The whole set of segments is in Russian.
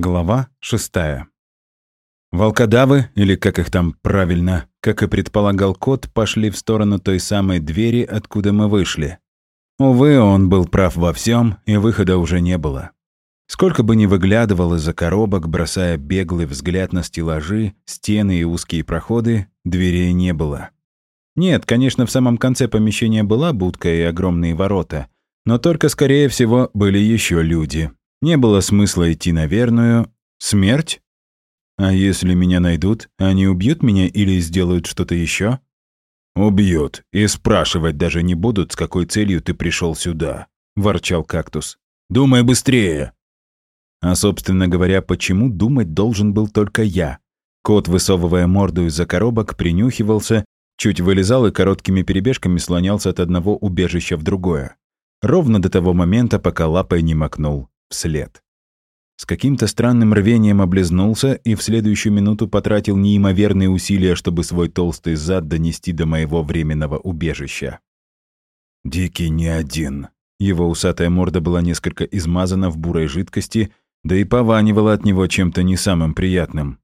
Глава шестая. Волкодавы, или как их там правильно, как и предполагал кот, пошли в сторону той самой двери, откуда мы вышли. Увы, он был прав во всем, и выхода уже не было. Сколько бы ни выглядывал из-за коробок, бросая беглый взгляд на стеллажи, стены и узкие проходы, дверей не было. Нет, конечно, в самом конце помещения была будка и огромные ворота, но только, скорее всего, были еще люди, не было смысла идти на верную. Смерть? А если меня найдут, они убьют меня или сделают что-то еще? Убьют. И спрашивать даже не будут, с какой целью ты пришел сюда, ворчал кактус. Думай быстрее. А, собственно говоря, почему думать должен был только я? Кот, высовывая морду из-за коробок, принюхивался, чуть вылезал и короткими перебежками слонялся от одного убежища в другое. Ровно до того момента, пока лапой не макнул вслед. С каким-то странным рвением облизнулся и в следующую минуту потратил неимоверные усилия, чтобы свой толстый зад донести до моего временного убежища. Дикий не один. Его усатая морда была несколько измазана в бурой жидкости, да и пованивала от него чем-то не самым приятным.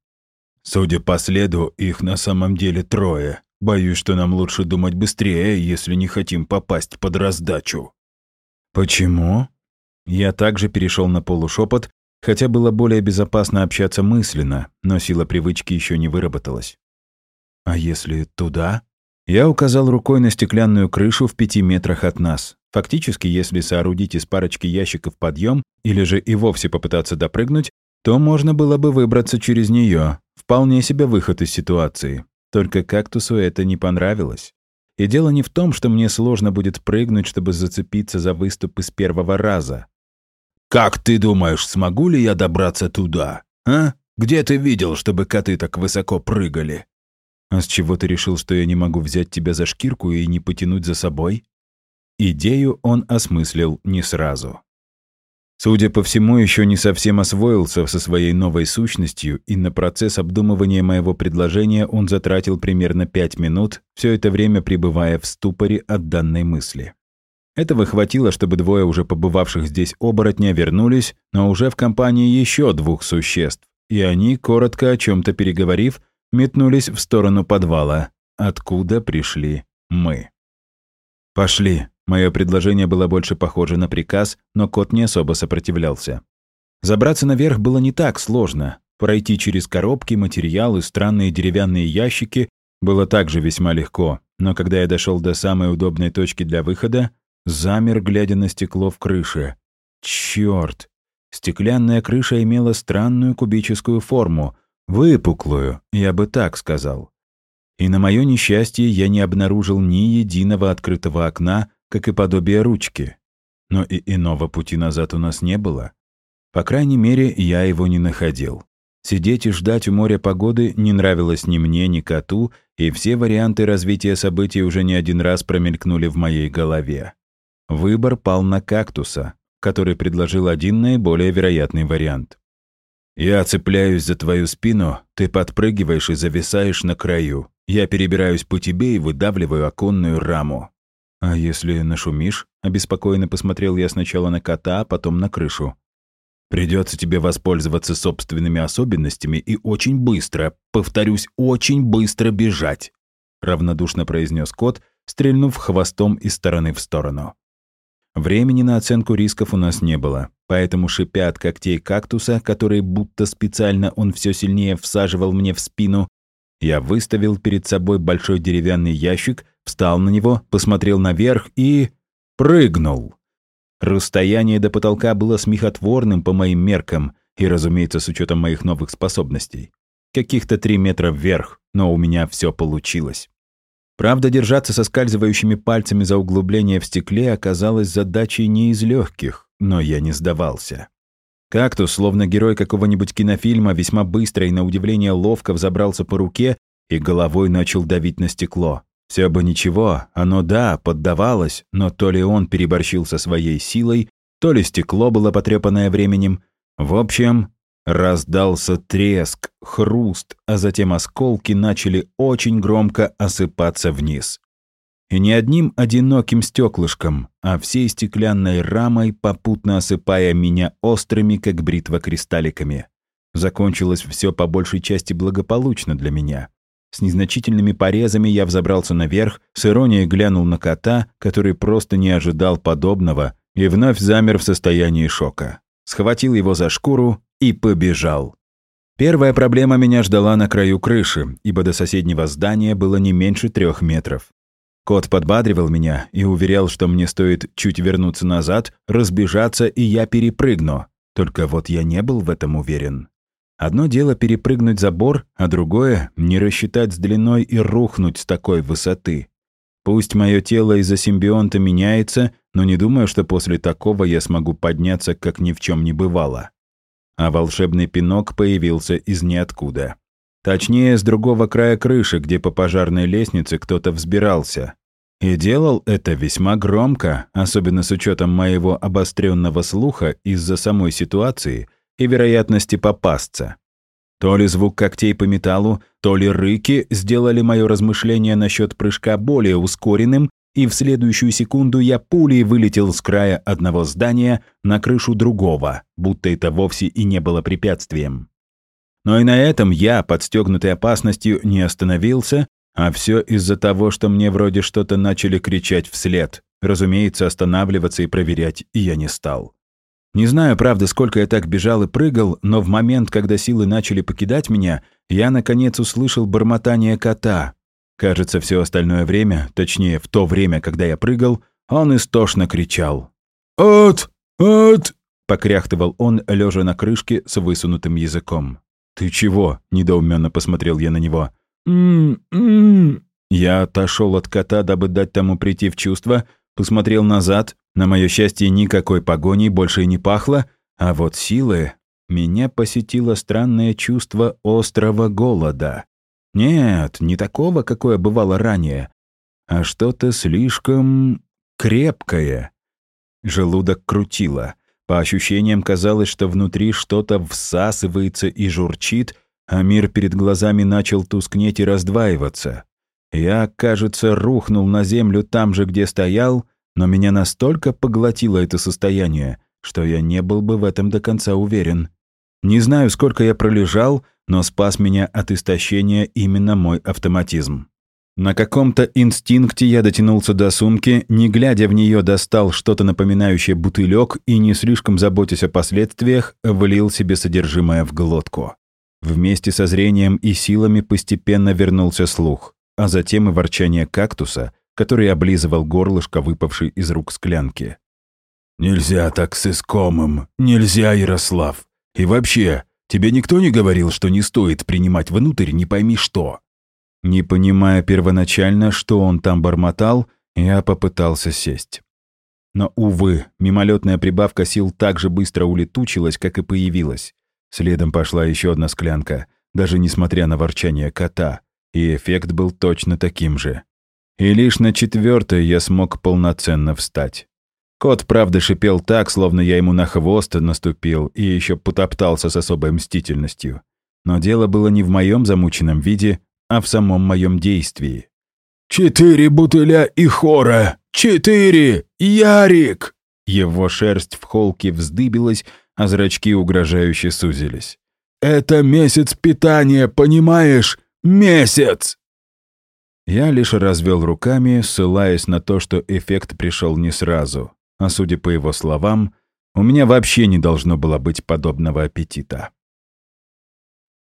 Судя по следу, их на самом деле трое. Боюсь, что нам лучше думать быстрее, если не хотим попасть под раздачу. Почему? Я также перешел на полушепот, хотя было более безопасно общаться мысленно, но сила привычки еще не выработалась. «А если туда?» Я указал рукой на стеклянную крышу в пяти метрах от нас. Фактически, если соорудить из парочки ящиков подъем или же и вовсе попытаться допрыгнуть, то можно было бы выбраться через нее. Вполне себе выход из ситуации. Только кактусу это не понравилось. И дело не в том, что мне сложно будет прыгнуть, чтобы зацепиться за выступ из первого раза. «Как ты думаешь, смогу ли я добраться туда? А? Где ты видел, чтобы коты так высоко прыгали?» «А с чего ты решил, что я не могу взять тебя за шкирку и не потянуть за собой?» Идею он осмыслил не сразу. Судя по всему, еще не совсем освоился со своей новой сущностью, и на процесс обдумывания моего предложения он затратил примерно пять минут, все это время пребывая в ступоре от данной мысли. Этого хватило, чтобы двое уже побывавших здесь оборотня вернулись, но уже в компании еще двух существ, и они, коротко о чем то переговорив, метнулись в сторону подвала, откуда пришли мы. «Пошли». Мое предложение было больше похоже на приказ, но кот не особо сопротивлялся. Забраться наверх было не так сложно. Пройти через коробки, материалы, странные деревянные ящики было также весьма легко, но когда я дошел до самой удобной точки для выхода, Замер, глядя на стекло в крыше. Чёрт! Стеклянная крыша имела странную кубическую форму, выпуклую, я бы так сказал. И на мое несчастье я не обнаружил ни единого открытого окна, как и подобие ручки. Но и иного пути назад у нас не было. По крайней мере, я его не находил. Сидеть и ждать у моря погоды не нравилось ни мне, ни коту, и все варианты развития событий уже не один раз промелькнули в моей голове. Выбор пал на кактуса, который предложил один наиболее вероятный вариант. «Я цепляюсь за твою спину, ты подпрыгиваешь и зависаешь на краю. Я перебираюсь по тебе и выдавливаю оконную раму». «А если нашумишь?» — обеспокоенно посмотрел я сначала на кота, а потом на крышу. «Придется тебе воспользоваться собственными особенностями и очень быстро, повторюсь, очень быстро бежать», — равнодушно произнес кот, стрельнув хвостом из стороны в сторону. Времени на оценку рисков у нас не было, поэтому, шипя от когтей кактуса, которые будто специально он все сильнее всаживал мне в спину, я выставил перед собой большой деревянный ящик, встал на него, посмотрел наверх и... прыгнул. Расстояние до потолка было смехотворным по моим меркам и, разумеется, с учетом моих новых способностей. Каких-то три метра вверх, но у меня все получилось. Правда, держаться со скальзывающими пальцами за углубление в стекле оказалось задачей не из легких, но я не сдавался. Кактус, словно герой какого-нибудь кинофильма, весьма быстро и, на удивление, ловко взобрался по руке и головой начал давить на стекло. Все бы ничего, оно, да, поддавалось, но то ли он переборщил со своей силой, то ли стекло было потрепанное временем. В общем, Раздался треск, хруст, а затем осколки начали очень громко осыпаться вниз. И не одним одиноким стеклышком, а всей стеклянной рамой, попутно осыпая меня острыми, как бритва, кристалликами. Закончилось все по большей части благополучно для меня. С незначительными порезами я взобрался наверх, с иронией глянул на кота, который просто не ожидал подобного, и вновь замер в состоянии шока. Схватил его за шкуру и побежал. Первая проблема меня ждала на краю крыши, ибо до соседнего здания было не меньше трех метров. Кот подбадривал меня и уверял, что мне стоит чуть вернуться назад, разбежаться, и я перепрыгну. Только вот я не был в этом уверен. Одно дело перепрыгнуть забор, а другое — не рассчитать с длиной и рухнуть с такой высоты. Пусть мое тело из-за симбионта меняется, но не думаю, что после такого я смогу подняться, как ни в чем не бывало. А волшебный пинок появился из ниоткуда. Точнее, с другого края крыши, где по пожарной лестнице кто-то взбирался. И делал это весьма громко, особенно с учетом моего обостренного слуха из-за самой ситуации — и вероятности попасться. То ли звук когтей по металлу, то ли рыки сделали мое размышление насчет прыжка более ускоренным, и в следующую секунду я пулей вылетел с края одного здания на крышу другого, будто это вовсе и не было препятствием. Но и на этом я, подстегнутый опасностью, не остановился, а все из-за того, что мне вроде что-то начали кричать вслед. Разумеется, останавливаться и проверять я не стал. Не знаю, правда, сколько я так бежал и прыгал, но в момент, когда силы начали покидать меня, я, наконец, услышал бормотание кота. Кажется, все остальное время, точнее, в то время, когда я прыгал, он истошно кричал. «От! От!» — покряхтывал он, лежа на крышке с высунутым языком. «Ты чего?» — недоуменно посмотрел я на него. «М-м-м». Я отошел от кота, дабы дать тому прийти в чувство, посмотрел назад, на мое счастье, никакой погони больше и не пахло, а вот силы... Меня посетило странное чувство острого голода. Нет, не такого, какое бывало ранее, а что-то слишком крепкое. Желудок крутило. По ощущениям казалось, что внутри что-то всасывается и журчит, а мир перед глазами начал тускнеть и раздваиваться. Я, кажется, рухнул на землю там же, где стоял, но меня настолько поглотило это состояние, что я не был бы в этом до конца уверен. Не знаю, сколько я пролежал, но спас меня от истощения именно мой автоматизм. На каком-то инстинкте я дотянулся до сумки, не глядя в нее достал что-то напоминающее бутылек и, не слишком заботясь о последствиях, влил себе содержимое в глотку. Вместе со зрением и силами постепенно вернулся слух, а затем и ворчание кактуса — который облизывал горлышко, выпавшей из рук склянки. «Нельзя так с искомым! Нельзя, Ярослав! И вообще, тебе никто не говорил, что не стоит принимать внутрь не пойми что?» Не понимая первоначально, что он там бормотал, я попытался сесть. Но, увы, мимолетная прибавка сил так же быстро улетучилась, как и появилась. Следом пошла еще одна склянка, даже несмотря на ворчание кота, и эффект был точно таким же. И лишь на четвертой я смог полноценно встать. Кот, правда, шипел так, словно я ему на хвост наступил и еще потоптался с особой мстительностью. Но дело было не в моем замученном виде, а в самом моем действии. «Четыре бутыля и хора! Четыре! Ярик!» Его шерсть в холке вздыбилась, а зрачки угрожающе сузились. «Это месяц питания, понимаешь? Месяц!» Я лишь развел руками, ссылаясь на то, что эффект пришел не сразу. А судя по его словам, у меня вообще не должно было быть подобного аппетита.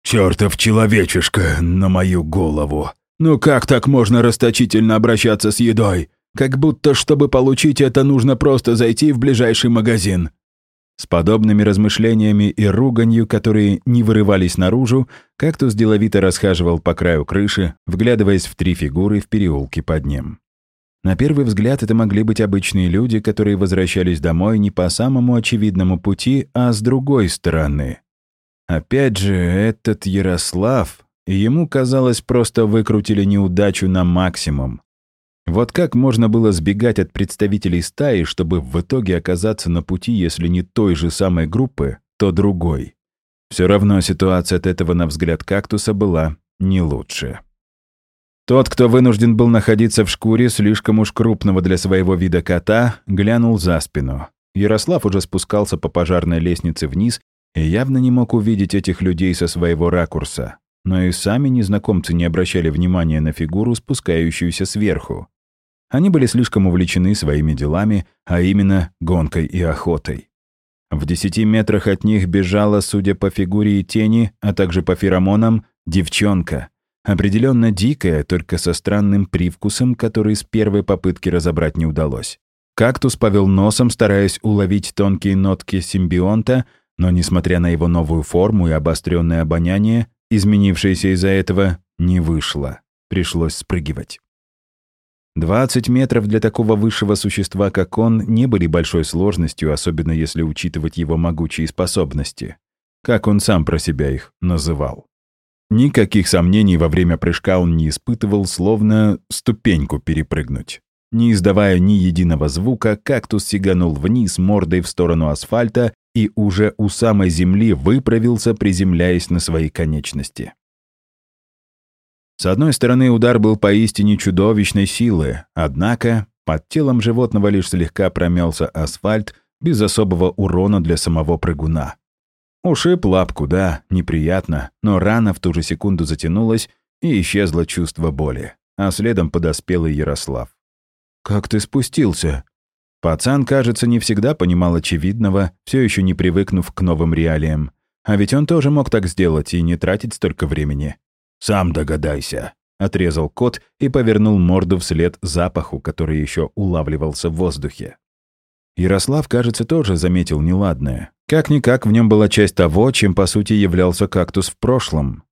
«Чёртов человечишка на мою голову! Ну как так можно расточительно обращаться с едой? Как будто, чтобы получить это, нужно просто зайти в ближайший магазин. С подобными размышлениями и руганью, которые не вырывались наружу, кактус деловито расхаживал по краю крыши, вглядываясь в три фигуры в переулке под ним. На первый взгляд это могли быть обычные люди, которые возвращались домой не по самому очевидному пути, а с другой стороны. Опять же, этот Ярослав, ему, казалось, просто выкрутили неудачу на максимум. Вот как можно было сбегать от представителей стаи, чтобы в итоге оказаться на пути, если не той же самой группы, то другой? Все равно ситуация от этого, на взгляд кактуса, была не лучше. Тот, кто вынужден был находиться в шкуре слишком уж крупного для своего вида кота, глянул за спину. Ярослав уже спускался по пожарной лестнице вниз, и явно не мог увидеть этих людей со своего ракурса. Но и сами незнакомцы не обращали внимания на фигуру, спускающуюся сверху. Они были слишком увлечены своими делами, а именно гонкой и охотой. В десяти метрах от них бежала, судя по фигуре и тени, а также по феромонам, девчонка. Определенно дикая, только со странным привкусом, который с первой попытки разобрать не удалось. Кактус повел носом, стараясь уловить тонкие нотки симбионта, но, несмотря на его новую форму и обостренное обоняние, изменившееся из-за этого, не вышло. Пришлось спрыгивать. 20 метров для такого высшего существа, как он, не были большой сложностью, особенно если учитывать его могучие способности. Как он сам про себя их называл. Никаких сомнений во время прыжка он не испытывал, словно ступеньку перепрыгнуть. Не издавая ни единого звука, кактус сиганул вниз мордой в сторону асфальта и уже у самой земли выправился, приземляясь на свои конечности. С одной стороны, удар был поистине чудовищной силы, однако под телом животного лишь слегка промялся асфальт без особого урона для самого прыгуна. Ушиб лапку, да, неприятно, но рана в ту же секунду затянулась, и исчезло чувство боли. А следом подоспел и Ярослав. «Как ты спустился?» Пацан, кажется, не всегда понимал очевидного, все еще не привыкнув к новым реалиям. А ведь он тоже мог так сделать и не тратить столько времени. «Сам догадайся», — отрезал кот и повернул морду вслед запаху, который еще улавливался в воздухе. Ярослав, кажется, тоже заметил неладное. Как-никак в нем была часть того, чем по сути являлся кактус в прошлом.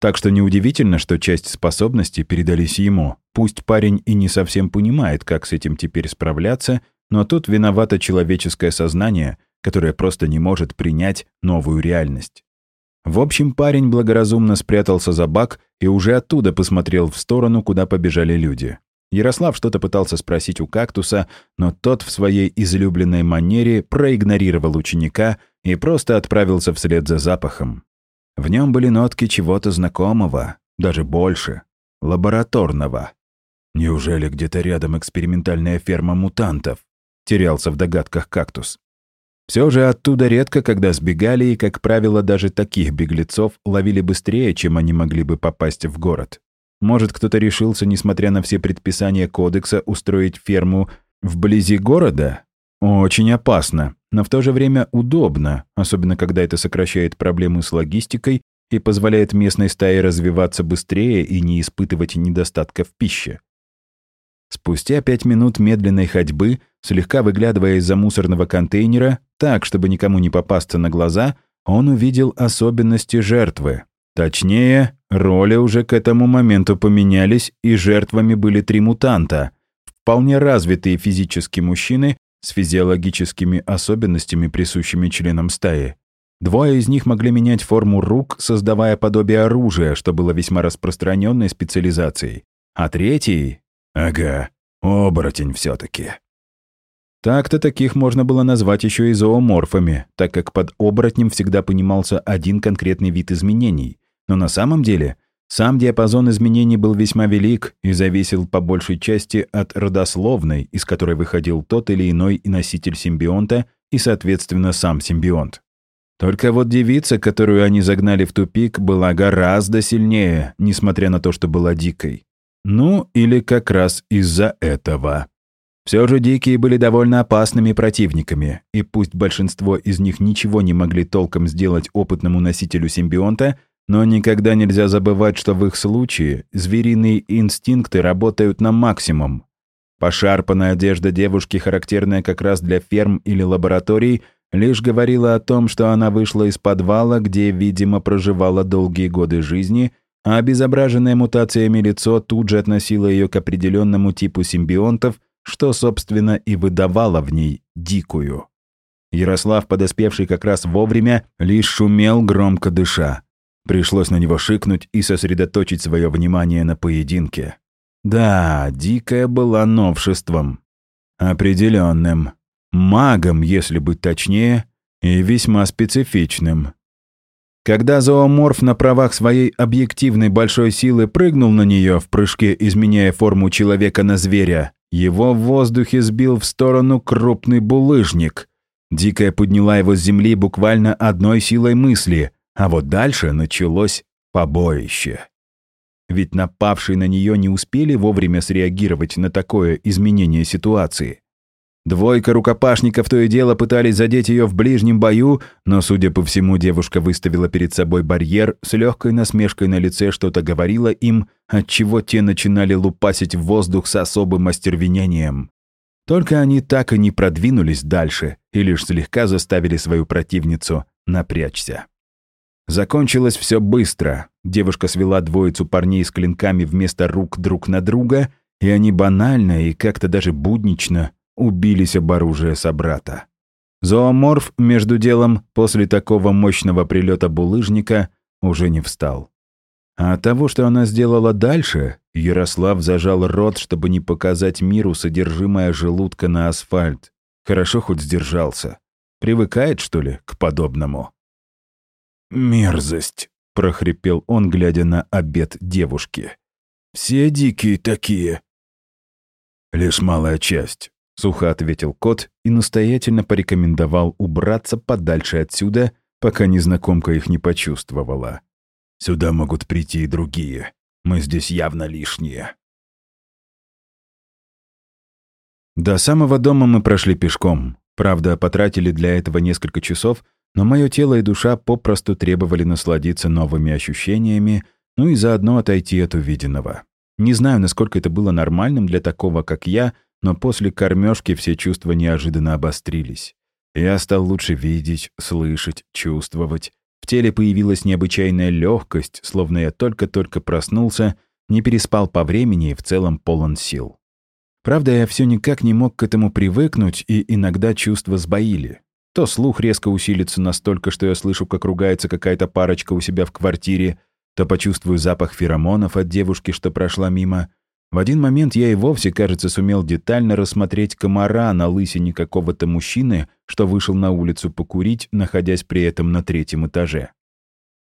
Так что неудивительно, что часть способностей передались ему. Пусть парень и не совсем понимает, как с этим теперь справляться, но тут виновато человеческое сознание, которое просто не может принять новую реальность. В общем, парень благоразумно спрятался за бак и уже оттуда посмотрел в сторону, куда побежали люди. Ярослав что-то пытался спросить у кактуса, но тот в своей излюбленной манере проигнорировал ученика и просто отправился вслед за запахом. В нем были нотки чего-то знакомого, даже больше, лабораторного. Неужели где-то рядом экспериментальная ферма мутантов? Терялся в догадках кактус. Все же оттуда редко, когда сбегали, и, как правило, даже таких беглецов ловили быстрее, чем они могли бы попасть в город. Может, кто-то решился, несмотря на все предписания кодекса, устроить ферму вблизи города? Очень опасно, но в то же время удобно, особенно когда это сокращает проблемы с логистикой и позволяет местной стае развиваться быстрее и не испытывать недостатка в пище. Спустя пять минут медленной ходьбы, слегка выглядывая из-за мусорного контейнера, так, чтобы никому не попасться на глаза, он увидел особенности жертвы. Точнее, роли уже к этому моменту поменялись, и жертвами были три мутанта. Вполне развитые физически мужчины с физиологическими особенностями, присущими членам стаи. Двое из них могли менять форму рук, создавая подобие оружия, что было весьма распространенной специализацией. А третий... Ага, оборотень все таки так-то таких можно было назвать еще и зооморфами, так как под оборотнем всегда понимался один конкретный вид изменений. Но на самом деле сам диапазон изменений был весьма велик и зависел по большей части от родословной, из которой выходил тот или иной носитель симбионта и, соответственно, сам симбионт. Только вот девица, которую они загнали в тупик, была гораздо сильнее, несмотря на то, что была дикой. Ну, или как раз из-за этого. Все же дикие были довольно опасными противниками, и пусть большинство из них ничего не могли толком сделать опытному носителю симбионта, но никогда нельзя забывать, что в их случае звериные инстинкты работают на максимум. Пошарпанная одежда девушки, характерная как раз для ферм или лабораторий, лишь говорила о том, что она вышла из подвала, где, видимо, проживала долгие годы жизни, а обезображенное мутациями лицо тут же относило ее к определенному типу симбионтов – что, собственно, и выдавало в ней дикую. Ярослав, подоспевший как раз вовремя, лишь шумел, громко дыша. Пришлось на него шикнуть и сосредоточить свое внимание на поединке. Да, дикая была новшеством. Определенным. Магом, если быть точнее, и весьма специфичным. Когда зооморф на правах своей объективной большой силы прыгнул на нее в прыжке, изменяя форму человека на зверя, его в воздухе сбил в сторону крупный булыжник. Дикая подняла его с земли буквально одной силой мысли, а вот дальше началось побоище. Ведь напавшие на нее не успели вовремя среагировать на такое изменение ситуации. Двойка рукопашников то и дело пытались задеть ее в ближнем бою, но, судя по всему, девушка выставила перед собой барьер, с легкой насмешкой на лице что-то говорила им, отчего те начинали лупасить в воздух с особым остервенением. Только они так и не продвинулись дальше и лишь слегка заставили свою противницу напрячься. Закончилось все быстро. Девушка свела двоицу парней с клинками вместо рук друг на друга, и они банально и как-то даже буднично убились об оружие собрата. Зооморф, между делом, после такого мощного прилета булыжника, уже не встал. А от того, что она сделала дальше, Ярослав зажал рот, чтобы не показать миру содержимое желудка на асфальт. Хорошо хоть сдержался. Привыкает, что ли, к подобному? «Мерзость», — прохрипел он, глядя на обед девушки. «Все дикие такие». «Лишь малая часть. Сухо ответил кот и настоятельно порекомендовал убраться подальше отсюда, пока незнакомка их не почувствовала. «Сюда могут прийти и другие. Мы здесь явно лишние». До самого дома мы прошли пешком. Правда, потратили для этого несколько часов, но мое тело и душа попросту требовали насладиться новыми ощущениями, ну и заодно отойти от увиденного. Не знаю, насколько это было нормальным для такого, как я, но после кормежки все чувства неожиданно обострились. Я стал лучше видеть, слышать, чувствовать. В теле появилась необычайная легкость, словно я только-только проснулся, не переспал по времени и в целом полон сил. Правда, я все никак не мог к этому привыкнуть, и иногда чувства сбоили. То слух резко усилится настолько, что я слышу, как ругается какая-то парочка у себя в квартире, то почувствую запах феромонов от девушки, что прошла мимо — в один момент я и вовсе, кажется, сумел детально рассмотреть комара на лысине какого-то мужчины, что вышел на улицу покурить, находясь при этом на третьем этаже.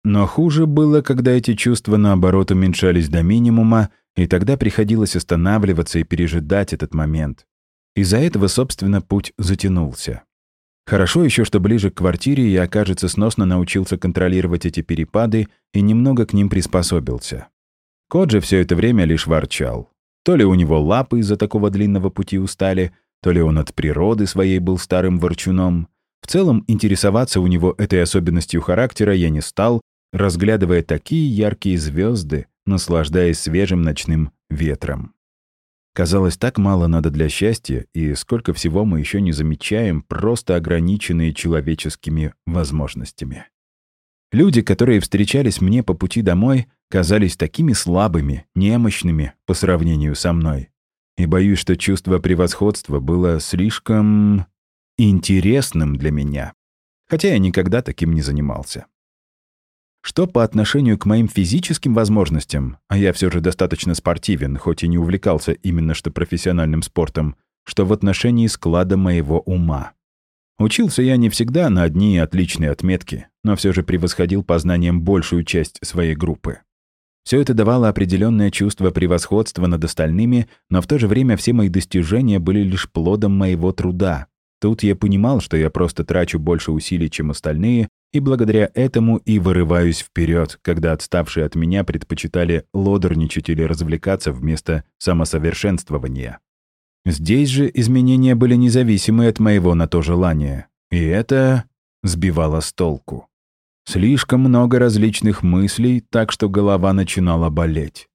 Но хуже было, когда эти чувства, наоборот, уменьшались до минимума, и тогда приходилось останавливаться и пережидать этот момент. Из-за этого, собственно, путь затянулся. Хорошо еще, что ближе к квартире я, кажется, сносно научился контролировать эти перепады и немного к ним приспособился. Кот же все это время лишь ворчал. То ли у него лапы из-за такого длинного пути устали, то ли он от природы своей был старым ворчуном. В целом, интересоваться у него этой особенностью характера я не стал, разглядывая такие яркие звезды, наслаждаясь свежим ночным ветром. Казалось, так мало надо для счастья, и сколько всего мы еще не замечаем, просто ограниченные человеческими возможностями. Люди, которые встречались мне по пути домой, казались такими слабыми, немощными по сравнению со мной. И боюсь, что чувство превосходства было слишком интересным для меня. Хотя я никогда таким не занимался. Что по отношению к моим физическим возможностям, а я все же достаточно спортивен, хоть и не увлекался именно что профессиональным спортом, что в отношении склада моего ума. Учился я не всегда на одни отличные отметки, но все же превосходил по знаниям большую часть своей группы. Все это давало определенное чувство превосходства над остальными, но в то же время все мои достижения были лишь плодом моего труда. Тут я понимал, что я просто трачу больше усилий, чем остальные, и благодаря этому и вырываюсь вперед, когда отставшие от меня предпочитали лодорничать или развлекаться вместо самосовершенствования. Здесь же изменения были независимы от моего на то желания, и это сбивало с толку. Слишком много различных мыслей, так что голова начинала болеть.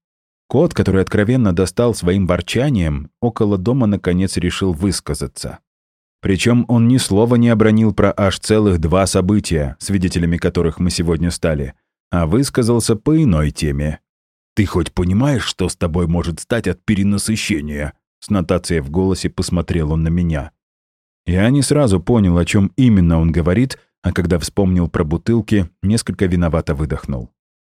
Кот, который откровенно достал своим ворчанием, около дома наконец решил высказаться. Причем он ни слова не обронил про аж целых два события, свидетелями которых мы сегодня стали, а высказался по иной теме. «Ты хоть понимаешь, что с тобой может стать от перенасыщения?» С нотацией в голосе посмотрел он на меня. Я не сразу понял, о чем именно он говорит, а когда вспомнил про бутылки, несколько виновато выдохнул.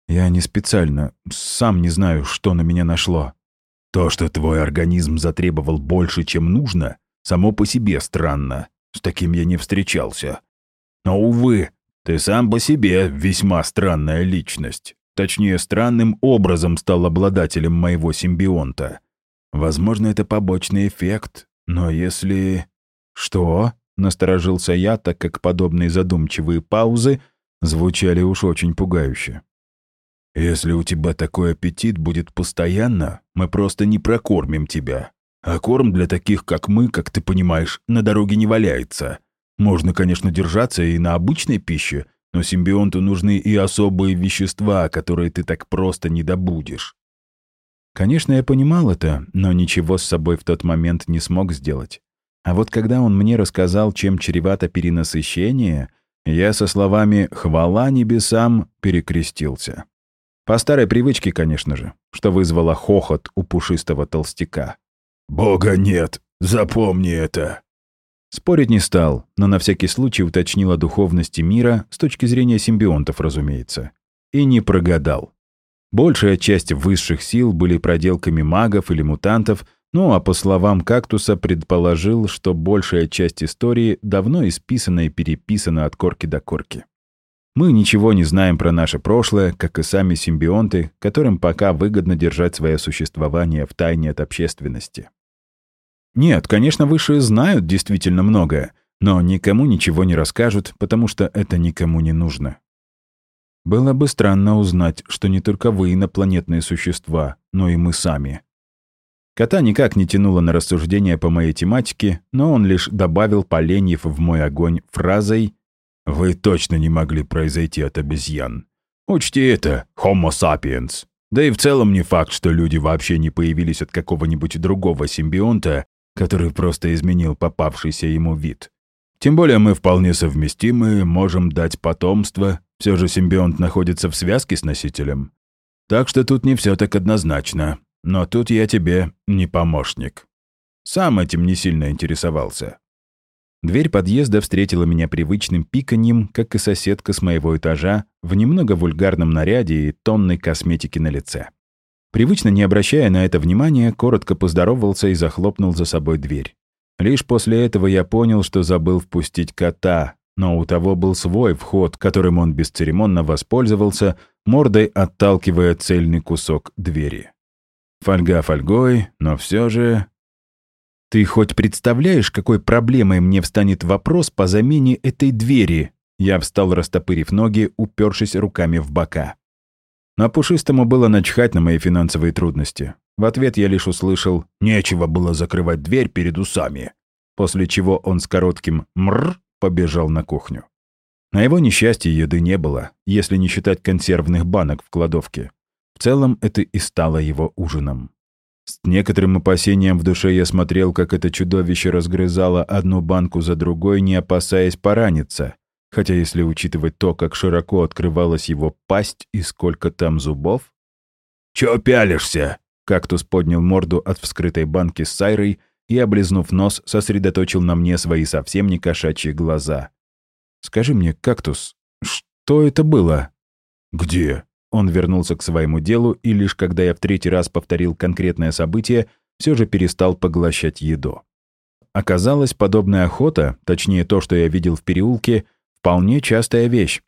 Я не специально, сам не знаю, что на меня нашло. То, что твой организм затребовал больше, чем нужно, само по себе странно. С таким я не встречался. Но, увы, ты сам по себе весьма странная личность. Точнее, странным образом стал обладателем моего симбионта. Возможно, это побочный эффект, но если... Что? Насторожился я, так как подобные задумчивые паузы звучали уж очень пугающе. «Если у тебя такой аппетит будет постоянно, мы просто не прокормим тебя. А корм для таких, как мы, как ты понимаешь, на дороге не валяется. Можно, конечно, держаться и на обычной пище, но симбионту нужны и особые вещества, которые ты так просто не добудешь. Конечно, я понимал это, но ничего с собой в тот момент не смог сделать. А вот когда он мне рассказал, чем чревато перенасыщение, я со словами «хвала небесам» перекрестился. По старой привычке, конечно же, что вызвало хохот у пушистого толстяка. «Бога нет, запомни это!» Спорить не стал, но на всякий случай уточнил о духовности мира с точки зрения симбионтов, разумеется. И не прогадал. Большая часть высших сил были проделками магов или мутантов, ну а по словам кактуса предположил, что большая часть истории давно исписана и переписана от корки до корки. Мы ничего не знаем про наше прошлое, как и сами симбионты, которым пока выгодно держать свое существование в тайне от общественности. Нет, конечно, высшие знают действительно многое, но никому ничего не расскажут, потому что это никому не нужно. Было бы странно узнать, что не только вы инопланетные существа, но и мы сами. Кота никак не тянуло на рассуждения по моей тематике, но он лишь добавил поленьев в мой огонь фразой «Вы точно не могли произойти от обезьян. Учти это, Homo sapiens. Да и в целом не факт, что люди вообще не появились от какого-нибудь другого симбионта, который просто изменил попавшийся ему вид. Тем более мы вполне совместимы, можем дать потомство, все же симбионт находится в связке с носителем. Так что тут не все так однозначно. Но тут я тебе не помощник. Сам этим не сильно интересовался. Дверь подъезда встретила меня привычным пиканьем, как и соседка с моего этажа, в немного вульгарном наряде и тонной косметики на лице. Привычно не обращая на это внимания, коротко поздоровался и захлопнул за собой дверь. Лишь после этого я понял, что забыл впустить кота, но у того был свой вход, которым он бесцеремонно воспользовался, мордой отталкивая цельный кусок двери. Фольга фольгой, но все же... «Ты хоть представляешь, какой проблемой мне встанет вопрос по замене этой двери?» Я встал, растопырив ноги, упершись руками в бока. Но Пушистому было начхать на мои финансовые трудности. В ответ я лишь услышал «Нечего было закрывать дверь перед усами», после чего он с коротким «мррр» побежал на кухню. На его несчастье еды не было, если не считать консервных банок в кладовке. В целом это и стало его ужином. С некоторым опасением в душе я смотрел, как это чудовище разгрызало одну банку за другой, не опасаясь пораниться. Хотя если учитывать то, как широко открывалась его пасть и сколько там зубов... «Чё пялишься?» Кактус поднял морду от вскрытой банки с сайрой и, облизнув нос, сосредоточил на мне свои совсем не кошачьи глаза. «Скажи мне, кактус, что это было?» «Где?» Он вернулся к своему делу, и лишь когда я в третий раз повторил конкретное событие, все же перестал поглощать еду. Оказалось, подобная охота, точнее то, что я видел в переулке, вполне частая вещь.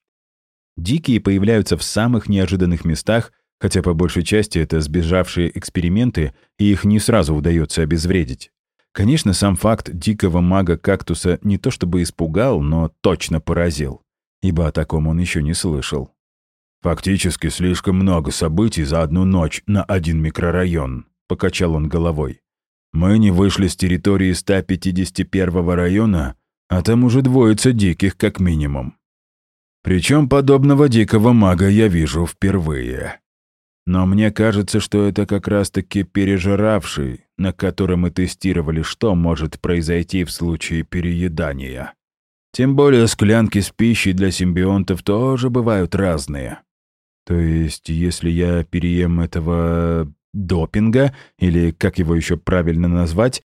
Дикие появляются в самых неожиданных местах, хотя по большей части это сбежавшие эксперименты, и их не сразу удается обезвредить. Конечно, сам факт дикого мага-кактуса не то чтобы испугал, но точно поразил, ибо о таком он еще не слышал. «Фактически слишком много событий за одну ночь на один микрорайон», — покачал он головой. «Мы не вышли с территории 151-го района, а там уже двоица диких как минимум. Причем подобного дикого мага я вижу впервые». Но мне кажется, что это как раз-таки пережиравший, на котором мы тестировали, что может произойти в случае переедания. Тем более склянки с пищей для симбионтов тоже бывают разные. То есть, если я переем этого допинга, или как его еще правильно назвать,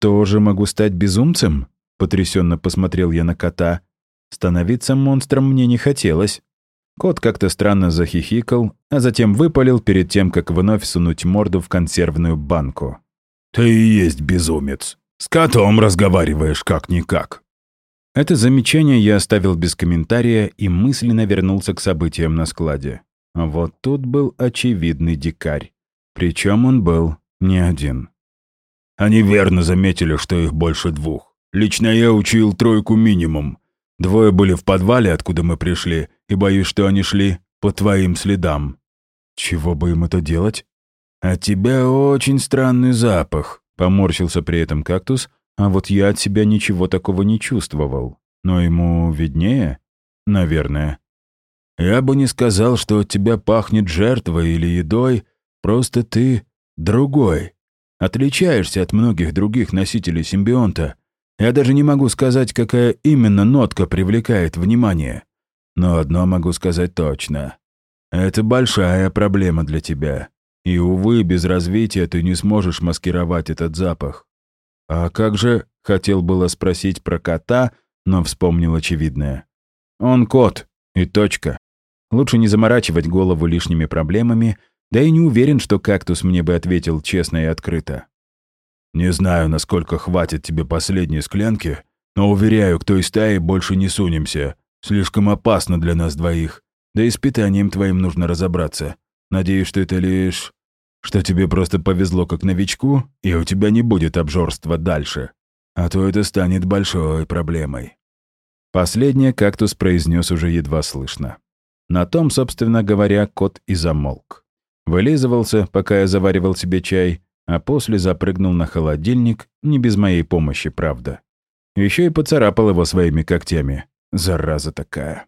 тоже могу стать безумцем? Потрясенно посмотрел я на кота. Становиться монстром мне не хотелось. Кот как-то странно захихикал, а затем выпалил перед тем, как вновь сунуть морду в консервную банку. «Ты и есть безумец. С котом разговариваешь как-никак». Это замечание я оставил без комментария и мысленно вернулся к событиям на складе. Вот тут был очевидный дикарь. Причем он был не один. Они верно заметили, что их больше двух. Лично я учил тройку минимум. Двое были в подвале, откуда мы пришли, и боюсь, что они шли по твоим следам». «Чего бы им это делать?» «От тебя очень странный запах», — поморщился при этом кактус, а вот я от себя ничего такого не чувствовал. Но ему виднее, наверное. «Я бы не сказал, что от тебя пахнет жертвой или едой, просто ты другой. Отличаешься от многих других носителей симбионта. Я даже не могу сказать, какая именно нотка привлекает внимание. Но одно могу сказать точно. Это большая проблема для тебя. И, увы, без развития ты не сможешь маскировать этот запах. А как же, хотел было спросить про кота, но вспомнил очевидное. Он кот, и точка. Лучше не заморачивать голову лишними проблемами, да и не уверен, что кактус мне бы ответил честно и открыто. «Не знаю, насколько хватит тебе последней склянки, но уверяю, к той стае больше не сунемся. Слишком опасно для нас двоих. Да и с питанием твоим нужно разобраться. Надеюсь, что это лишь... Что тебе просто повезло как новичку, и у тебя не будет обжорства дальше. А то это станет большой проблемой». Последнее кактус произнес уже едва слышно. На том, собственно говоря, кот и замолк. Вылизывался, пока я заваривал себе чай, а после запрыгнул на холодильник, не без моей помощи, правда. Еще и поцарапал его своими когтями. Зараза такая.